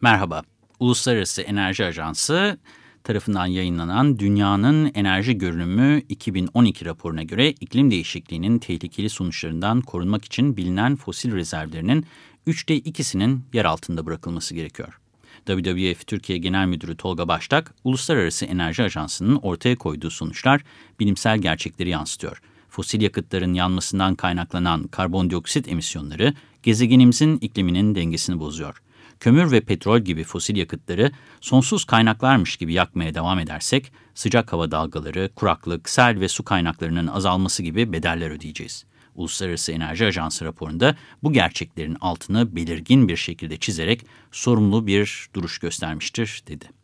Merhaba, Uluslararası Enerji Ajansı tarafından yayınlanan Dünyanın Enerji Görünümü 2012 raporuna göre iklim değişikliğinin tehlikeli sonuçlarından korunmak için bilinen fosil rezervlerinin 3'te 2'sinin yer altında bırakılması gerekiyor. WWF Türkiye Genel Müdürü Tolga Baştak, Uluslararası Enerji Ajansı'nın ortaya koyduğu sonuçlar bilimsel gerçekleri yansıtıyor. Fosil yakıtların yanmasından kaynaklanan karbondioksit emisyonları gezegenimizin ikliminin dengesini bozuyor. Kömür ve petrol gibi fosil yakıtları sonsuz kaynaklarmış gibi yakmaya devam edersek, sıcak hava dalgaları, kuraklık, sel ve su kaynaklarının azalması gibi bedeller ödeyeceğiz. Uluslararası Enerji Ajansı raporunda bu gerçeklerin altını belirgin bir şekilde çizerek sorumlu bir duruş göstermiştir, dedi.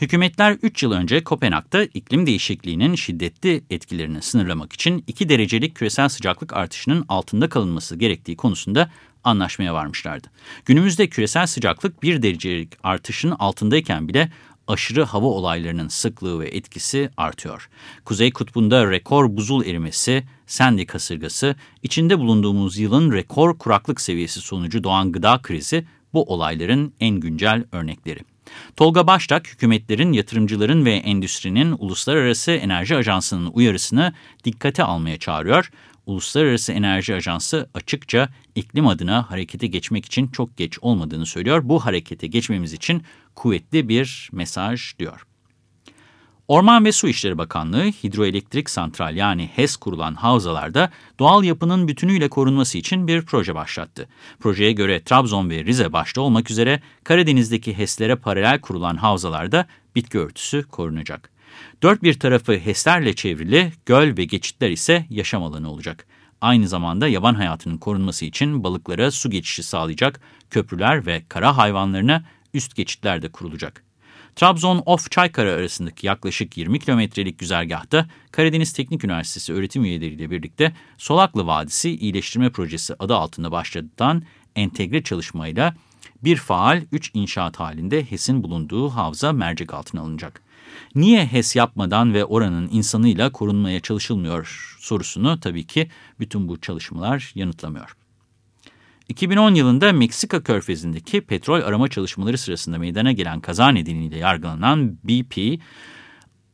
Hükümetler 3 yıl önce Kopenhag'da iklim değişikliğinin şiddetli etkilerini sınırlamak için 2 derecelik küresel sıcaklık artışının altında kalınması gerektiği konusunda anlaşmaya varmışlardı. Günümüzde küresel sıcaklık 1 derecelik artışın altındayken bile aşırı hava olaylarının sıklığı ve etkisi artıyor. Kuzey kutbunda rekor buzul erimesi, Sandy kasırgası, içinde bulunduğumuz yılın rekor kuraklık seviyesi sonucu doğan gıda krizi bu olayların en güncel örnekleri. Tolga Baştak, hükümetlerin, yatırımcıların ve endüstrinin Uluslararası Enerji Ajansı'nın uyarısını dikkate almaya çağırıyor. Uluslararası Enerji Ajansı açıkça iklim adına harekete geçmek için çok geç olmadığını söylüyor. Bu harekete geçmemiz için kuvvetli bir mesaj diyor. Orman ve Su İşleri Bakanlığı hidroelektrik santral yani HES kurulan havzalarda doğal yapının bütünüyle korunması için bir proje başlattı. Projeye göre Trabzon ve Rize başta olmak üzere Karadeniz'deki HES'lere paralel kurulan havzalarda bitki örtüsü korunacak. Dört bir tarafı HES'lerle çevrili, göl ve geçitler ise yaşam alanı olacak. Aynı zamanda yaban hayatının korunması için balıklara su geçişi sağlayacak köprüler ve kara hayvanlarına üst geçitler de kurulacak. Trabzon-Of Çaykara arasındaki yaklaşık 20 kilometrelik güzergahta Karadeniz Teknik Üniversitesi öğretim üyeleriyle birlikte Solaklı Vadisi İyileştirme Projesi adı altında başlatılan entegre çalışmayla bir faal 3 inşaat halinde HES'in bulunduğu havza mercek altına alınacak. Niye HES yapmadan ve oranın insanıyla korunmaya çalışılmıyor sorusunu tabii ki bütün bu çalışmalar yanıtlamıyor. 2010 yılında Meksika körfezindeki petrol arama çalışmaları sırasında meydana gelen kaza nedeniyle yargılanan BP,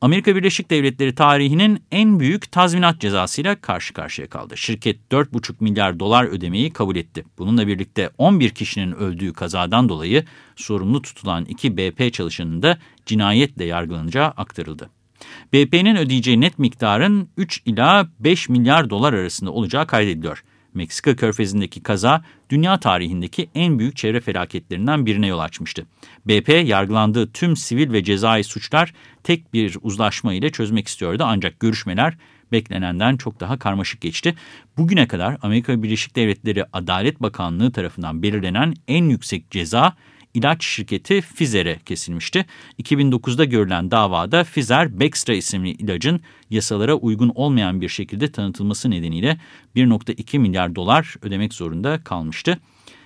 Amerika Birleşik Devletleri tarihinin en büyük tazminat cezasıyla karşı karşıya kaldı. Şirket 4,5 milyar dolar ödemeyi kabul etti. Bununla birlikte 11 kişinin öldüğü kazadan dolayı sorumlu tutulan iki BP çalışanının da cinayetle yargılanacağı aktarıldı. BP'nin ödeyeceği net miktarın 3 ila 5 milyar dolar arasında olacağı kaydediliyor. Meksika körfezindeki kaza dünya tarihindeki en büyük çevre felaketlerinden birine yol açmıştı. BP yargılandığı tüm sivil ve cezai suçlar tek bir uzlaşma ile çözmek istiyordu ancak görüşmeler beklenenden çok daha karmaşık geçti. Bugüne kadar Amerika Birleşik Devletleri Adalet Bakanlığı tarafından belirlenen en yüksek ceza ilaç şirketi Pfizer'e kesilmişti. 2009'da görülen davada Pfizer, Bextra isimli ilacın yasalara uygun olmayan bir şekilde tanıtılması nedeniyle 1.2 milyar dolar ödemek zorunda kalmıştı.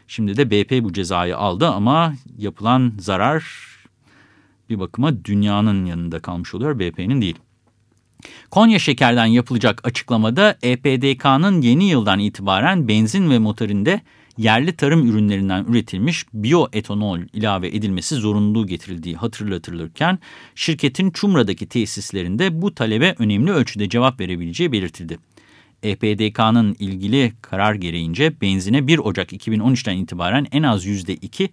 Şimdi de BP bu cezayı aldı ama yapılan zarar bir bakıma dünyanın yanında kalmış oluyor, BP'nin değil. Konya Şeker'den yapılacak açıklamada EPDK'nın yeni yıldan itibaren benzin ve motorinde yerli tarım ürünlerinden üretilmiş bioetanol ilave edilmesi zorunluluğu getirildiği hatırlatılırken şirketin Çumra'daki tesislerinde bu talebe önemli ölçüde cevap verebileceği belirtildi. EPDK'nın ilgili karar gereğince benzine 1 Ocak 2013'ten itibaren en az %2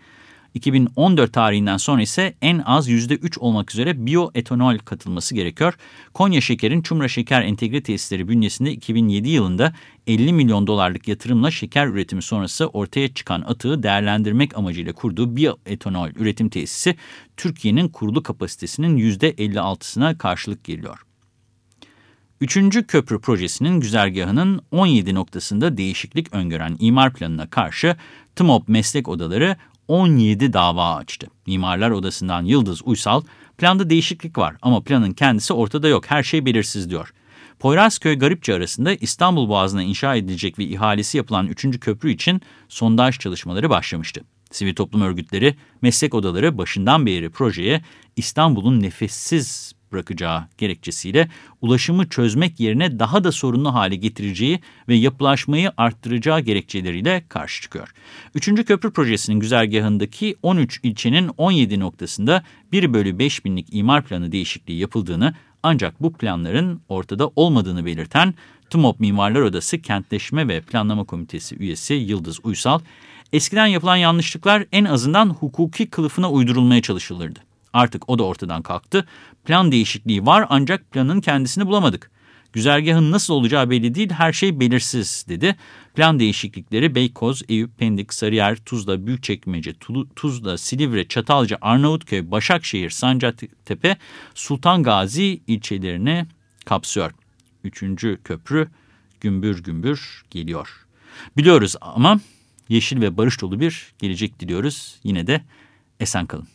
2014 tarihinden sonra ise en az %3 olmak üzere bioetanol katılması gerekiyor. Konya Şeker'in Çumra Şeker Entegre Tesisleri bünyesinde 2007 yılında 50 milyon dolarlık yatırımla şeker üretimi sonrası ortaya çıkan atığı değerlendirmek amacıyla kurduğu bioetanol üretim tesisi Türkiye'nin kurulu kapasitesinin %56'sına karşılık geliyor. Üçüncü köprü projesinin güzergahının 17 noktasında değişiklik öngören imar planına karşı TMOB meslek odaları 17 dava açtı. Mimarlar Odası'ndan Yıldız Uysal, planda değişiklik var ama planın kendisi ortada yok, her şey belirsiz diyor. Poyrazköy Garipçe arasında İstanbul Boğazı'na inşa edilecek ve ihalesi yapılan 3. köprü için sondaj çalışmaları başlamıştı. Sivil toplum örgütleri, meslek odaları başından beri projeye İstanbul'un nefessiz bırakacağı gerekçesiyle ulaşımı çözmek yerine daha da sorunlu hale getireceği ve yapılaşmayı arttıracağı gerekçeleriyle karşı çıkıyor. Üçüncü köprü projesinin güzergahındaki 13 ilçenin 17 noktasında 1 bölü 5 binlik imar planı değişikliği yapıldığını ancak bu planların ortada olmadığını belirten TUMOP Mimarlar Odası Kentleşme ve Planlama Komitesi üyesi Yıldız Uysal, eskiden yapılan yanlışlıklar en azından hukuki kılıfına uydurulmaya çalışılırdı. Artık o da ortadan kalktı. Plan değişikliği var ancak planın kendisini bulamadık. Güzergahın nasıl olacağı belli değil, her şey belirsiz dedi. Plan değişiklikleri Beykoz, Eyüp, Pendik, Sarıyer, Tuzla, Büyükçekmece, Tuzla, Silivri, Çatalca, Arnavutköy, Başakşehir, Sancaktepe, Sultan Gazi ilçelerini kapsıyor. Üçüncü köprü gümbür gümbür geliyor. Biliyoruz ama yeşil ve barış dolu bir gelecek diliyoruz. Yine de esen kalın.